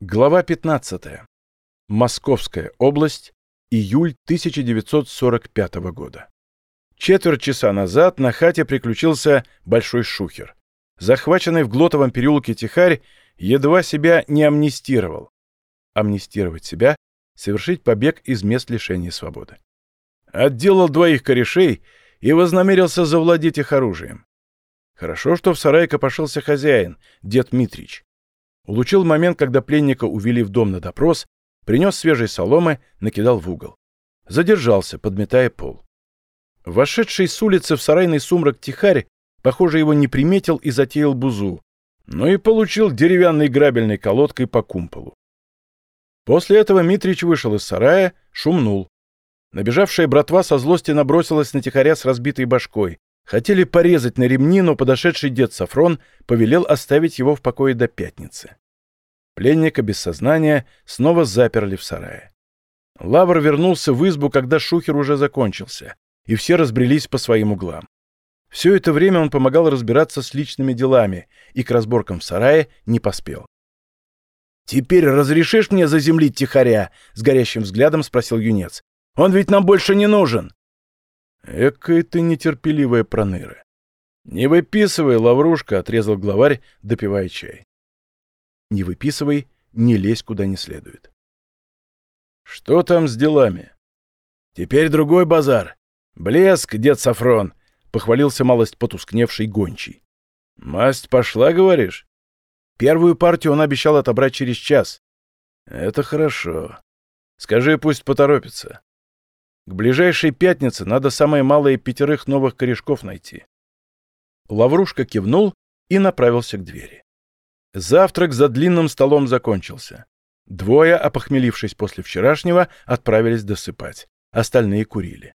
Глава 15. Московская область. Июль 1945 года. Четверть часа назад на хате приключился большой шухер. Захваченный в Глотовом переулке Тихарь едва себя не амнистировал. Амнистировать себя — совершить побег из мест лишения свободы. Отделал двоих корешей и вознамерился завладеть их оружием. Хорошо, что в сарай копошился хозяин, дед Митрич. Улучил момент, когда пленника увели в дом на допрос, принес свежей соломы, накидал в угол. Задержался, подметая пол. Вошедший с улицы в сарайный сумрак тихарь, похоже, его не приметил и затеял бузу, но и получил деревянной грабельной колодкой по кумполу. После этого Митрич вышел из сарая, шумнул. Набежавшая братва со злости набросилась на тихаря с разбитой башкой. Хотели порезать на ремни, но подошедший дед Сафрон повелел оставить его в покое до пятницы. Пленника без сознания снова заперли в сарае. Лавр вернулся в избу, когда шухер уже закончился, и все разбрелись по своим углам. Все это время он помогал разбираться с личными делами и к разборкам в сарае не поспел. «Теперь разрешишь мне заземлить тихаря?» — с горящим взглядом спросил юнец. «Он ведь нам больше не нужен!» Экая ты нетерпеливая проныра. Не выписывай, лаврушка, отрезал главарь, допивая чай. Не выписывай, не лезь куда не следует. Что там с делами? Теперь другой базар. Блеск, дед Сафрон, похвалился малость потускневший гончий. Масть пошла, говоришь? Первую партию он обещал отобрать через час. Это хорошо. Скажи, пусть поторопится. К ближайшей пятнице надо самое малое пятерых новых корешков найти. Лаврушка кивнул и направился к двери. Завтрак за длинным столом закончился. Двое, опохмелившись после вчерашнего, отправились досыпать. Остальные курили.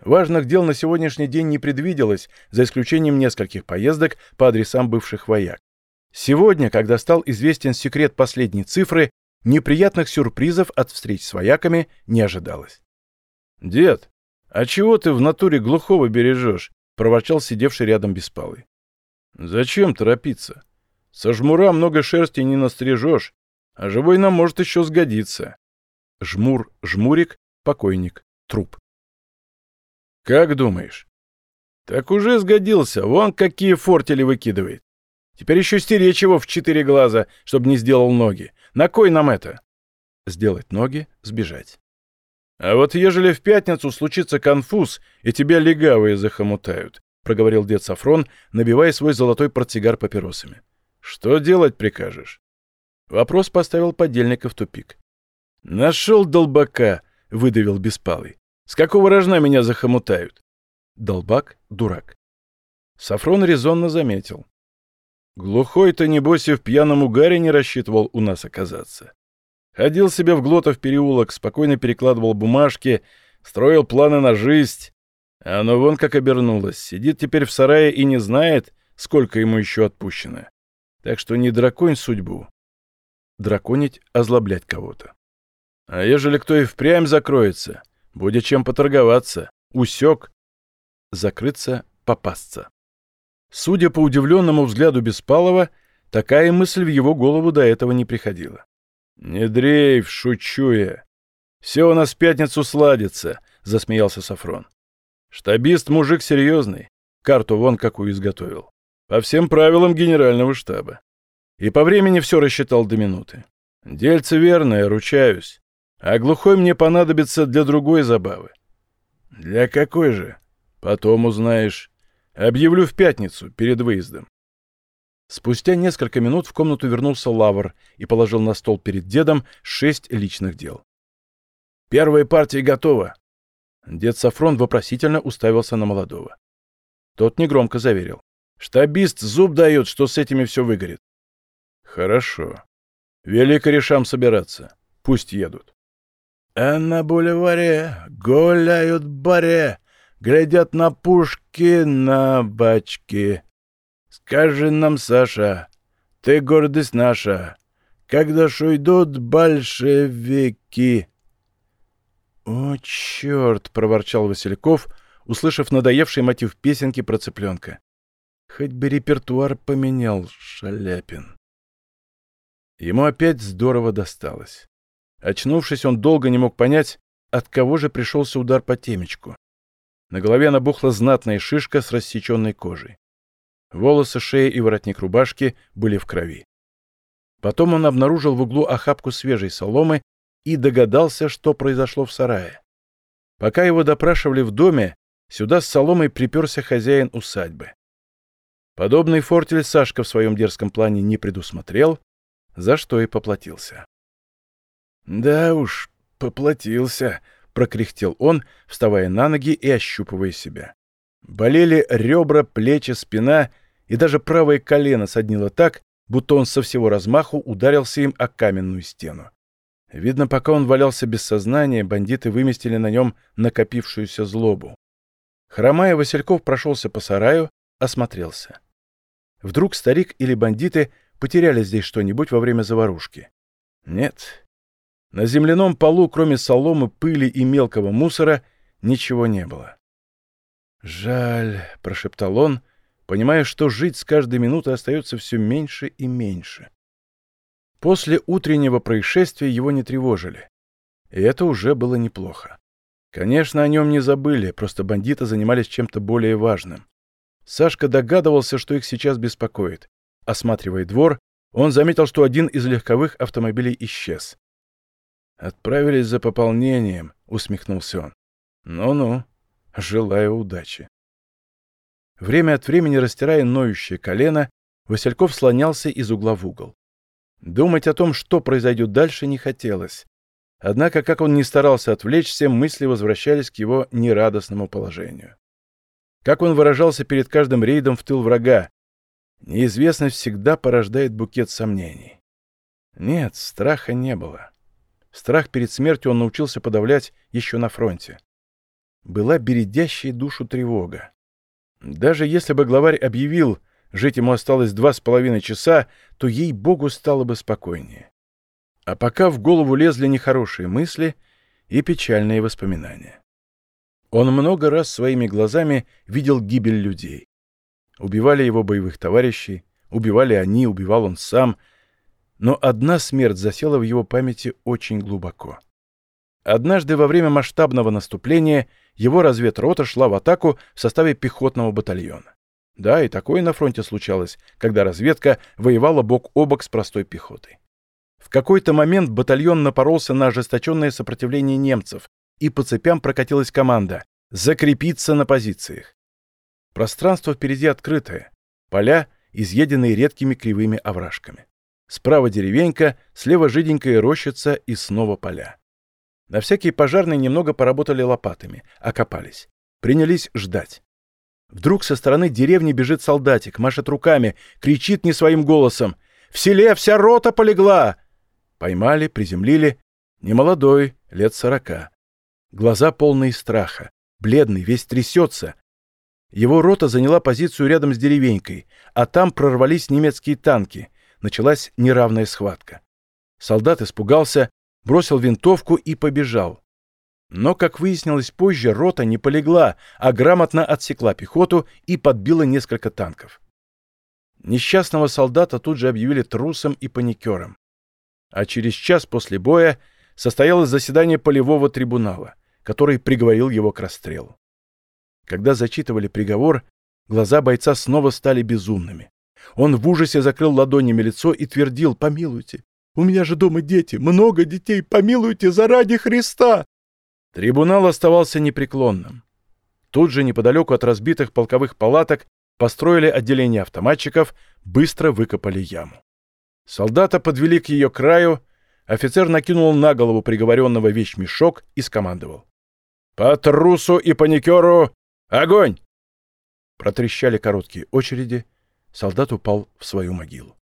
Важных дел на сегодняшний день не предвиделось, за исключением нескольких поездок по адресам бывших вояк. Сегодня, когда стал известен секрет последней цифры, неприятных сюрпризов от встреч с вояками не ожидалось. «Дед, а чего ты в натуре глухого бережешь?» — проворчал сидевший рядом Беспалый. «Зачем торопиться? Со жмура много шерсти не настрижешь, а живой нам может еще сгодиться». Жмур, жмурик, покойник, труп. «Как думаешь?» «Так уже сгодился, вон какие фортели выкидывает. Теперь еще стеречь его в четыре глаза, чтобы не сделал ноги. На кой нам это?» «Сделать ноги, сбежать». «А вот ежели в пятницу случится конфуз, и тебя легавые захомутают», — проговорил дед Сафрон, набивая свой золотой портсигар папиросами. «Что делать прикажешь?» Вопрос поставил подельника в тупик. «Нашел долбака», — выдавил Беспалый. «С какого рожна меня захомутают?» Долбак — дурак. Сафрон резонно заметил. «Глухой-то, небось, и в пьяном угаре не рассчитывал у нас оказаться. Ходил себе в Глотов переулок, спокойно перекладывал бумажки, строил планы на жизнь. А оно вон как обернулось. Сидит теперь в сарае и не знает, сколько ему еще отпущено. Так что не драконь судьбу. Драконить — озлоблять кого-то. А ежели кто и впрямь закроется, будет чем поторговаться. Усек. Закрыться, попасться. Судя по удивленному взгляду Беспалова, такая мысль в его голову до этого не приходила. «Не дрейф, шучу я. Все у нас в пятницу сладится», — засмеялся Сафрон. «Штабист мужик серьезный. Карту вон какую изготовил. По всем правилам генерального штаба. И по времени все рассчитал до минуты. Дельце верное, ручаюсь. А глухой мне понадобится для другой забавы». «Для какой же?» «Потом узнаешь. Объявлю в пятницу, перед выездом. Спустя несколько минут в комнату вернулся Лавр и положил на стол перед дедом шесть личных дел. «Первая партия готова!» Дед Сафрон вопросительно уставился на молодого. Тот негромко заверил. «Штабист зуб дает, что с этими все выгорит». «Хорошо. Вели корешам собираться. Пусть едут». «А на бульваре гуляют баре, глядят на пушки, на бачки», Скажи нам, Саша, ты гордость наша, когда ж уйдут большевики?» «О, черт!» — проворчал Васильков, услышав надоевший мотив песенки про цыпленка. «Хоть бы репертуар поменял, Шаляпин». Ему опять здорово досталось. Очнувшись, он долго не мог понять, от кого же пришелся удар по темечку. На голове набухла знатная шишка с рассеченной кожей. Волосы, шея и воротник рубашки были в крови. Потом он обнаружил в углу охапку свежей соломы и догадался, что произошло в сарае. Пока его допрашивали в доме, сюда с соломой приперся хозяин усадьбы. Подобный фортель Сашка в своем дерзком плане не предусмотрел, за что и поплатился. «Да уж, поплатился», — прокряхтел он, вставая на ноги и ощупывая себя. Болели ребра, плечи, спина, и даже правое колено соднило так, будто он со всего размаху ударился им о каменную стену. Видно, пока он валялся без сознания, бандиты выместили на нем накопившуюся злобу. Хромая, Васильков прошелся по сараю, осмотрелся. Вдруг старик или бандиты потеряли здесь что-нибудь во время заварушки? Нет. На земляном полу, кроме соломы, пыли и мелкого мусора, ничего не было. «Жаль», — прошептал он, понимая, что жить с каждой минутой остается все меньше и меньше. После утреннего происшествия его не тревожили. И это уже было неплохо. Конечно, о нем не забыли, просто бандиты занимались чем-то более важным. Сашка догадывался, что их сейчас беспокоит. Осматривая двор, он заметил, что один из легковых автомобилей исчез. «Отправились за пополнением», — усмехнулся он. «Ну-ну, желаю удачи». Время от времени, растирая ноющее колено, Васильков слонялся из угла в угол. Думать о том, что произойдет дальше, не хотелось. Однако, как он ни старался отвлечься, мысли возвращались к его нерадостному положению. Как он выражался перед каждым рейдом в тыл врага, неизвестность всегда порождает букет сомнений. Нет, страха не было. Страх перед смертью он научился подавлять еще на фронте. Была бередящая душу тревога. Даже если бы главарь объявил, жить ему осталось два с половиной часа, то ей-богу стало бы спокойнее. А пока в голову лезли нехорошие мысли и печальные воспоминания. Он много раз своими глазами видел гибель людей. Убивали его боевых товарищей, убивали они, убивал он сам, но одна смерть засела в его памяти очень глубоко. Однажды во время масштабного наступления его разведрота шла в атаку в составе пехотного батальона. Да, и такое на фронте случалось, когда разведка воевала бок о бок с простой пехотой. В какой-то момент батальон напоролся на ожесточенное сопротивление немцев, и по цепям прокатилась команда «Закрепиться на позициях». Пространство впереди открытое, поля, изъеденные редкими кривыми овражками. Справа деревенька, слева жиденькая рощица и снова поля. На всякие пожарные немного поработали лопатами, окопались. Принялись ждать. Вдруг со стороны деревни бежит солдатик, машет руками, кричит не своим голосом. «В селе вся рота полегла!» Поймали, приземлили. Немолодой, лет сорока. Глаза полные страха. Бледный, весь трясется. Его рота заняла позицию рядом с деревенькой, а там прорвались немецкие танки. Началась неравная схватка. Солдат испугался, бросил винтовку и побежал. Но, как выяснилось позже, рота не полегла, а грамотно отсекла пехоту и подбила несколько танков. Несчастного солдата тут же объявили трусом и паникером. А через час после боя состоялось заседание полевого трибунала, который приговорил его к расстрелу. Когда зачитывали приговор, глаза бойца снова стали безумными. Он в ужасе закрыл ладонями лицо и твердил «Помилуйте, у меня же дома дети, много детей, помилуйте заради Христа!» Трибунал оставался непреклонным. Тут же, неподалеку от разбитых полковых палаток, построили отделение автоматчиков, быстро выкопали яму. Солдата подвели к ее краю, офицер накинул на голову приговоренного вещмешок и скомандовал. «По трусу и паникеру огонь!» Протрещали короткие очереди, солдат упал в свою могилу.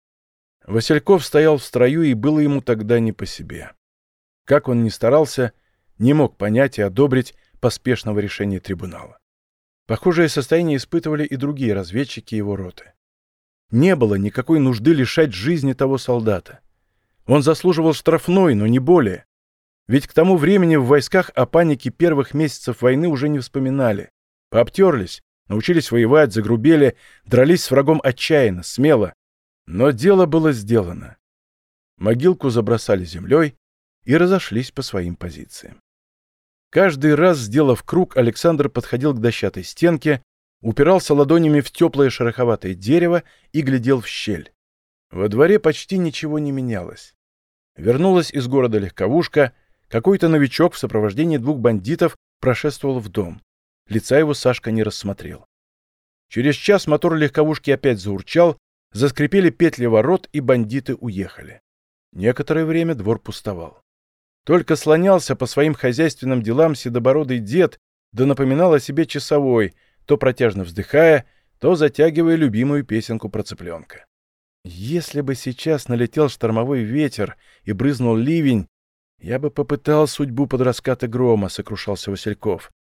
Васильков стоял в строю, и было ему тогда не по себе. Как он ни старался, не мог понять и одобрить поспешного решения трибунала. Похожее состояние испытывали и другие разведчики его роты. Не было никакой нужды лишать жизни того солдата. Он заслуживал штрафной, но не более. Ведь к тому времени в войсках о панике первых месяцев войны уже не вспоминали. Пообтерлись, научились воевать, загрубели, дрались с врагом отчаянно, смело. Но дело было сделано. Могилку забросали землей и разошлись по своим позициям. Каждый раз, сделав круг, Александр подходил к дощатой стенке, упирался ладонями в теплое шероховатое дерево и глядел в щель. Во дворе почти ничего не менялось. Вернулась из города легковушка, какой-то новичок в сопровождении двух бандитов прошествовал в дом. Лица его Сашка не рассмотрел. Через час мотор легковушки опять заурчал, заскрипели петли ворот, и бандиты уехали. Некоторое время двор пустовал. Только слонялся по своим хозяйственным делам седобородый дед, да напоминал о себе часовой, то протяжно вздыхая, то затягивая любимую песенку про цыпленка. Если бы сейчас налетел штормовой ветер и брызнул ливень, я бы попытал судьбу под раскаты грома, — сокрушался Васильков.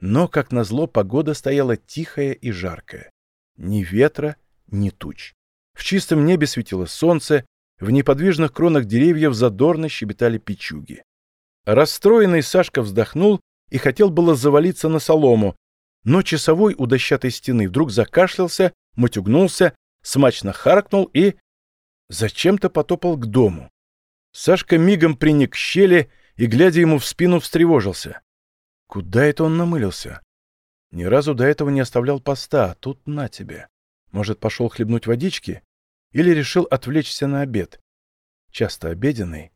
Но, как назло, погода стояла тихая и жаркая. Ни ветра, ни туч. В чистом небе светило солнце, в неподвижных кронах деревьев задорно щебетали печуги. Расстроенный Сашка вздохнул и хотел было завалиться на солому, но часовой у дощатой стены вдруг закашлялся, матюгнулся, смачно харкнул и... зачем-то потопал к дому. Сашка мигом приник к щели и, глядя ему в спину, встревожился. Куда это он намылился? Ни разу до этого не оставлял поста, а тут на тебе. Может, пошел хлебнуть водички? Или решил отвлечься на обед? Часто обеденный.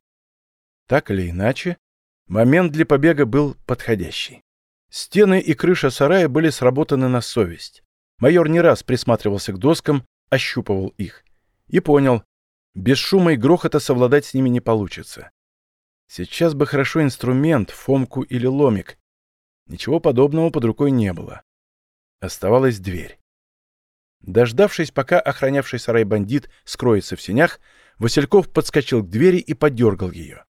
Так или иначе, момент для побега был подходящий. Стены и крыша сарая были сработаны на совесть. Майор не раз присматривался к доскам, ощупывал их. И понял, без шума и грохота совладать с ними не получится. Сейчас бы хорошо инструмент, фомку или ломик. Ничего подобного под рукой не было. Оставалась дверь. Дождавшись, пока охранявший сарай бандит скроется в сенях, Васильков подскочил к двери и подергал ее.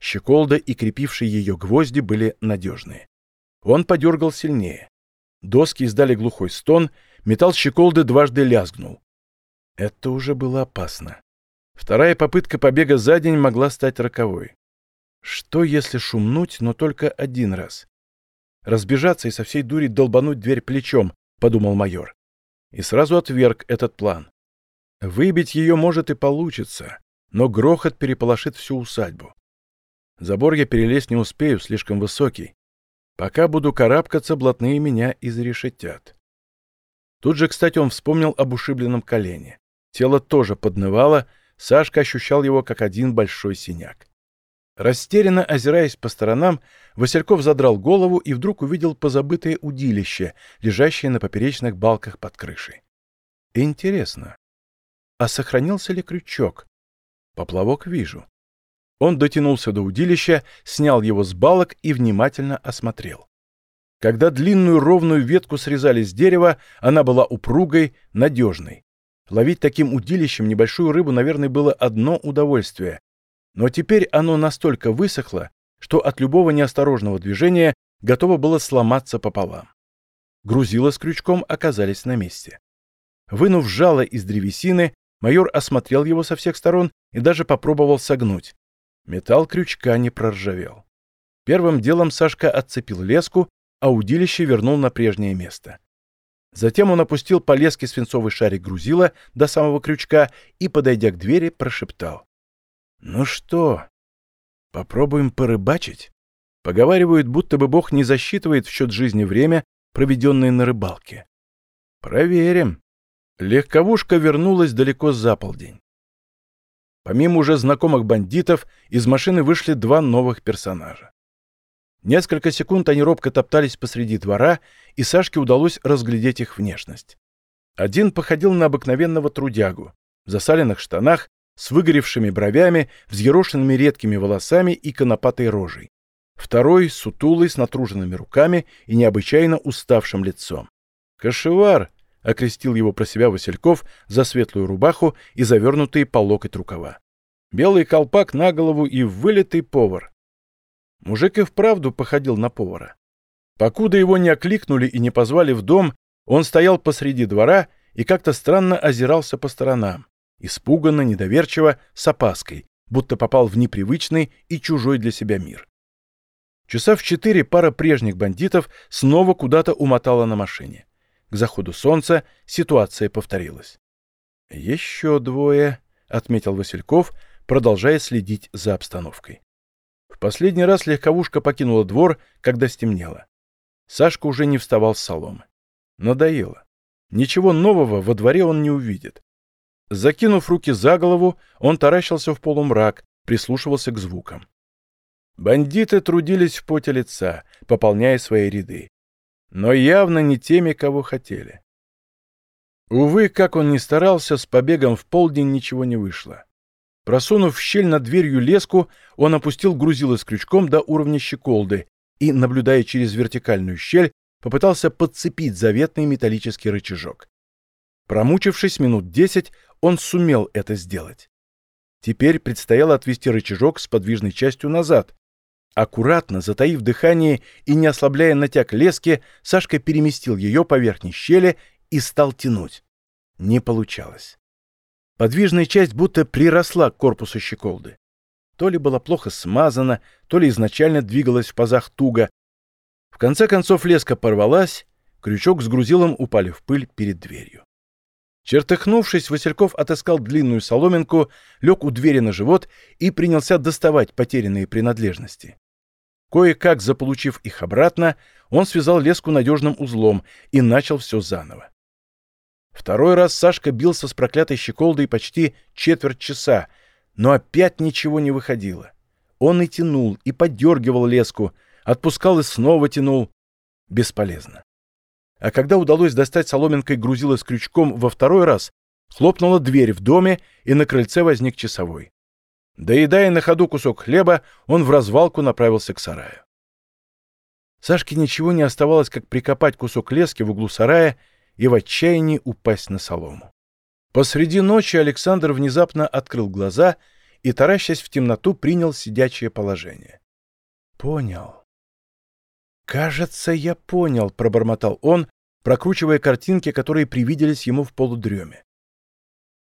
Щеколда и крепившие ее гвозди были надежные. Он подергал сильнее. Доски издали глухой стон, металл щеколды дважды лязгнул. Это уже было опасно. Вторая попытка побега за день могла стать роковой. Что, если шумнуть, но только один раз? Разбежаться и со всей дури долбануть дверь плечом, подумал майор. И сразу отверг этот план. Выбить ее, может, и получится, но грохот переполошит всю усадьбу. Забор я перелезть не успею, слишком высокий. Пока буду карабкаться, блатные меня изрешетят. Тут же, кстати, он вспомнил об ушибленном колене. Тело тоже поднывало, Сашка ощущал его как один большой синяк. Растерянно озираясь по сторонам, Васильков задрал голову и вдруг увидел позабытое удилище, лежащее на поперечных балках под крышей. Интересно, а сохранился ли крючок? Поплавок вижу. Он дотянулся до удилища, снял его с балок и внимательно осмотрел. Когда длинную ровную ветку срезали с дерева, она была упругой, надежной. Ловить таким удилищем небольшую рыбу, наверное, было одно удовольствие. Но теперь оно настолько высохло, что от любого неосторожного движения готово было сломаться пополам. Грузила с крючком оказались на месте. Вынув жало из древесины, майор осмотрел его со всех сторон и даже попробовал согнуть. Металл крючка не проржавел. Первым делом Сашка отцепил леску, а удилище вернул на прежнее место. Затем он опустил по леске свинцовый шарик грузила до самого крючка и, подойдя к двери, прошептал. «Ну что, попробуем порыбачить?» Поговаривают, будто бы Бог не засчитывает в счет жизни время, проведенное на рыбалке. Проверим. Легковушка вернулась далеко за полдень. Помимо уже знакомых бандитов, из машины вышли два новых персонажа. Несколько секунд они робко топтались посреди двора, и Сашке удалось разглядеть их внешность. Один походил на обыкновенного трудягу, в засаленных штанах, с выгоревшими бровями, взъерошенными редкими волосами и конопатой рожей. Второй — сутулый, с натруженными руками и необычайно уставшим лицом. «Кашевар!» — окрестил его про себя Васильков за светлую рубаху и завернутые по локоть рукава. Белый колпак на голову и вылитый повар. Мужик и вправду походил на повара. Покуда его не окликнули и не позвали в дом, он стоял посреди двора и как-то странно озирался по сторонам, испуганно, недоверчиво, с опаской, будто попал в непривычный и чужой для себя мир. Часа в четыре пара прежних бандитов снова куда-то умотала на машине. К заходу солнца ситуация повторилась. «Еще двое», — отметил Васильков, продолжая следить за обстановкой. В последний раз легковушка покинула двор, когда стемнело. Сашка уже не вставал с соломы. Надоело. Ничего нового во дворе он не увидит. Закинув руки за голову, он таращился в полумрак, прислушивался к звукам. Бандиты трудились в поте лица, пополняя свои ряды. Но явно не теми, кого хотели. Увы, как он ни старался, с побегом в полдень ничего не вышло. Просунув в щель над дверью леску, он опустил грузило с крючком до уровня щеколды и, наблюдая через вертикальную щель, попытался подцепить заветный металлический рычажок. Промучившись минут десять, он сумел это сделать. Теперь предстояло отвести рычажок с подвижной частью назад. Аккуратно, затаив дыхание и не ослабляя натяг лески, Сашка переместил ее по верхней щели и стал тянуть. Не получалось. Подвижная часть будто приросла к корпусу щеколды. То ли была плохо смазана, то ли изначально двигалась в пазах туго. В конце концов леска порвалась, крючок с грузилом упали в пыль перед дверью. Чертыхнувшись, Васильков отыскал длинную соломинку, лег у двери на живот и принялся доставать потерянные принадлежности. Кое-как заполучив их обратно, он связал леску надежным узлом и начал все заново. Второй раз Сашка бился с проклятой щеколдой почти четверть часа, но опять ничего не выходило. Он и тянул, и поддергивал леску, отпускал и снова тянул. Бесполезно. А когда удалось достать соломинкой грузило с крючком во второй раз, хлопнула дверь в доме, и на крыльце возник часовой. Доедая на ходу кусок хлеба, он в развалку направился к сараю. Сашке ничего не оставалось, как прикопать кусок лески в углу сарая и в отчаянии упасть на солому. Посреди ночи Александр внезапно открыл глаза и, таращась в темноту, принял сидячее положение. «Понял. «Кажется, я понял», — пробормотал он, прокручивая картинки, которые привиделись ему в полудреме.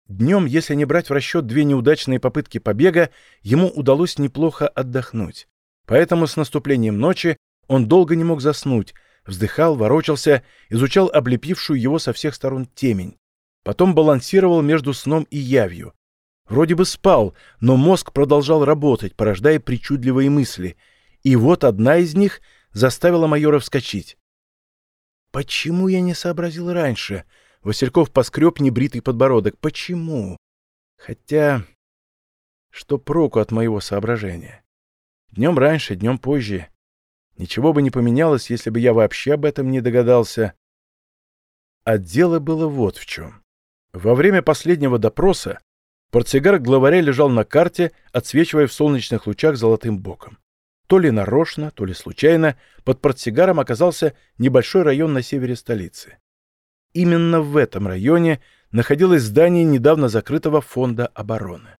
Днем, если не брать в расчет две неудачные попытки побега, ему удалось неплохо отдохнуть. Поэтому с наступлением ночи он долго не мог заснуть, вздыхал, ворочался, изучал облепившую его со всех сторон темень. Потом балансировал между сном и явью. Вроде бы спал, но мозг продолжал работать, порождая причудливые мысли. И вот одна из них — заставила майора вскочить. «Почему я не сообразил раньше?» Васильков поскреб небритый подбородок. «Почему?» Хотя... Что проку от моего соображения? Днем раньше, днем позже. Ничего бы не поменялось, если бы я вообще об этом не догадался. А дело было вот в чем. Во время последнего допроса портсигар главаря лежал на карте, отсвечивая в солнечных лучах золотым боком. То ли нарочно, то ли случайно, под портсигаром оказался небольшой район на севере столицы. Именно в этом районе находилось здание недавно закрытого фонда обороны.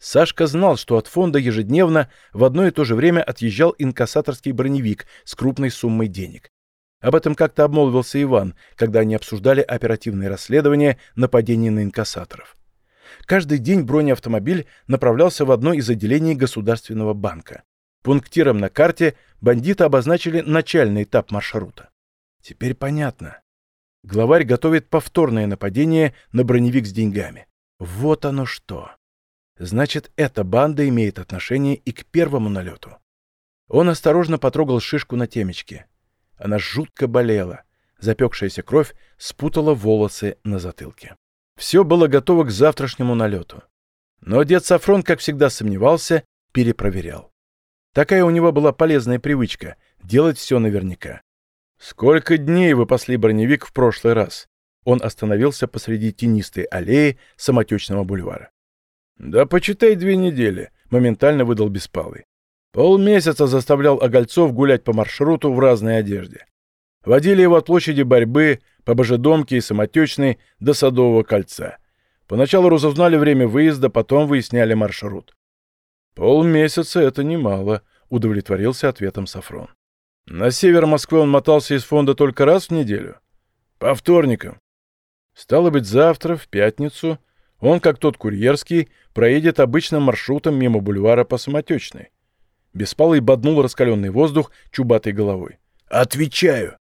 Сашка знал, что от фонда ежедневно в одно и то же время отъезжал инкассаторский броневик с крупной суммой денег. Об этом как-то обмолвился Иван, когда они обсуждали оперативные расследования нападений на инкассаторов. Каждый день бронеавтомобиль направлялся в одно из отделений Государственного банка. Пунктиром на карте бандиты обозначили начальный этап маршрута. Теперь понятно. Главарь готовит повторное нападение на броневик с деньгами. Вот оно что. Значит, эта банда имеет отношение и к первому налету. Он осторожно потрогал шишку на темечке. Она жутко болела. Запекшаяся кровь спутала волосы на затылке. Все было готово к завтрашнему налету. Но дед Сафрон, как всегда, сомневался, перепроверял. Такая у него была полезная привычка — делать все наверняка. «Сколько дней вы пасли броневик в прошлый раз?» Он остановился посреди тенистой аллеи самотечного бульвара. «Да почитай две недели», — моментально выдал Беспалый. Полмесяца заставлял Огольцов гулять по маршруту в разной одежде. Водили его от площади борьбы, по Божедомке и Самотечной до Садового кольца. Поначалу разузнали время выезда, потом выясняли маршрут. «Полмесяца — это немало», — удовлетворился ответом Сафрон. «На север Москвы он мотался из фонда только раз в неделю? По вторникам. Стало быть, завтра, в пятницу, он, как тот курьерский, проедет обычным маршрутом мимо бульвара по Самотечной». Беспалый боднул раскаленный воздух чубатой головой. «Отвечаю!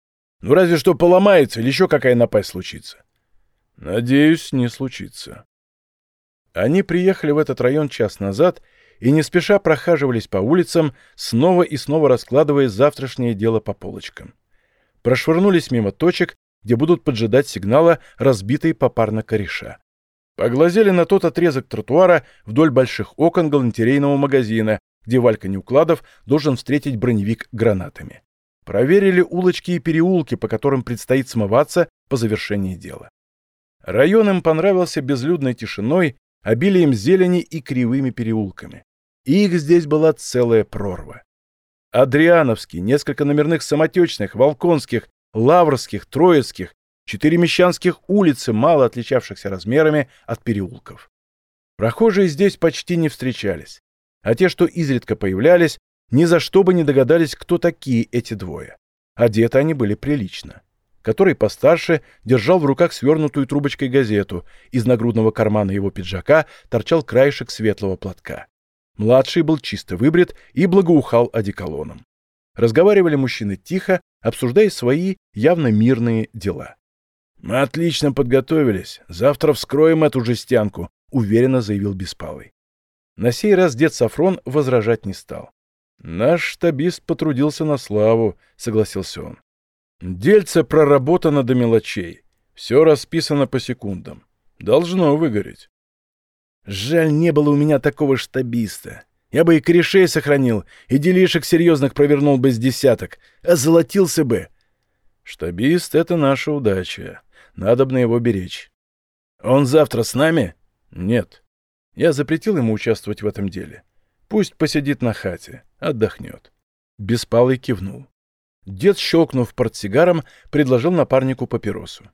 Ну разве что поломается или еще какая напасть случится?» «Надеюсь, не случится». Они приехали в этот район час назад и не спеша прохаживались по улицам, снова и снова раскладывая завтрашнее дело по полочкам. Прошвырнулись мимо точек, где будут поджидать сигнала разбитые попарно кореша. Поглазели на тот отрезок тротуара вдоль больших окон галантерейного магазина, где Валька Неукладов должен встретить броневик гранатами. Проверили улочки и переулки, по которым предстоит смываться по завершении дела. Район им понравился безлюдной тишиной, обилием зелени и кривыми переулками. Их здесь была целая прорва. Адриановский, несколько номерных самотечных, Волконских, Лаврских, Троицких, четыре мещанских улицы, мало отличавшихся размерами от переулков. Прохожие здесь почти не встречались, а те, что изредка появлялись, ни за что бы не догадались, кто такие эти двое. Одеты они были прилично. Который постарше держал в руках свернутую трубочкой газету, из нагрудного кармана его пиджака торчал краешек светлого платка. Младший был чисто выбрит и благоухал одеколоном. Разговаривали мужчины тихо, обсуждая свои явно мирные дела. «Мы отлично подготовились. Завтра вскроем эту жестянку», — уверенно заявил Беспалый. На сей раз дед Сафрон возражать не стал. «Наш штабист потрудился на славу», — согласился он. «Дельце проработано до мелочей. Все расписано по секундам. Должно выгореть». «Жаль, не было у меня такого штабиста. Я бы и корешей сохранил, и делишек серьезных провернул бы с десяток, а золотился бы». «Штабист — это наша удача. Надобно его беречь». «Он завтра с нами?» «Нет. Я запретил ему участвовать в этом деле. Пусть посидит на хате, отдохнет. Беспалый кивнул. Дед, щелкнув портсигаром, предложил напарнику папиросу.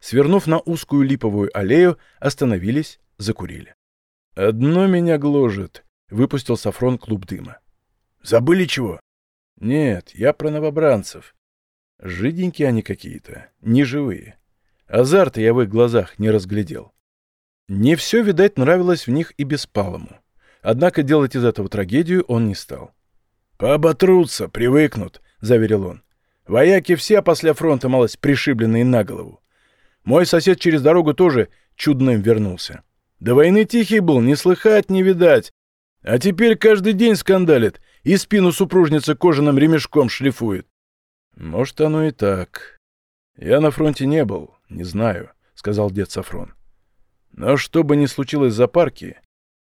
Свернув на узкую липовую аллею, остановились, закурили. «Одно меня гложет», — выпустил Сафрон клуб дыма. «Забыли чего?» «Нет, я про новобранцев. Жиденькие они какие-то, неживые. Азарта я в их глазах не разглядел. Не все, видать, нравилось в них и Беспалому. Однако делать из этого трагедию он не стал. «Пооботрутся, привыкнут», — заверил он. «Вояки все после фронта малость пришибленные на голову. Мой сосед через дорогу тоже чудным вернулся. До войны тихий был, не слыхать, не видать. А теперь каждый день скандалит и спину супружницы кожаным ремешком шлифует». «Может, оно и так. Я на фронте не был, не знаю», — сказал дед Сафрон. «Но что бы ни случилось за парки,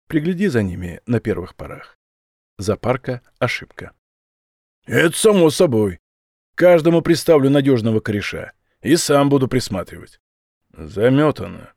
Пригляди за ними на первых порах. Запарка — ошибка. Это само собой. Каждому представлю надежного кореша. И сам буду присматривать. Заметано.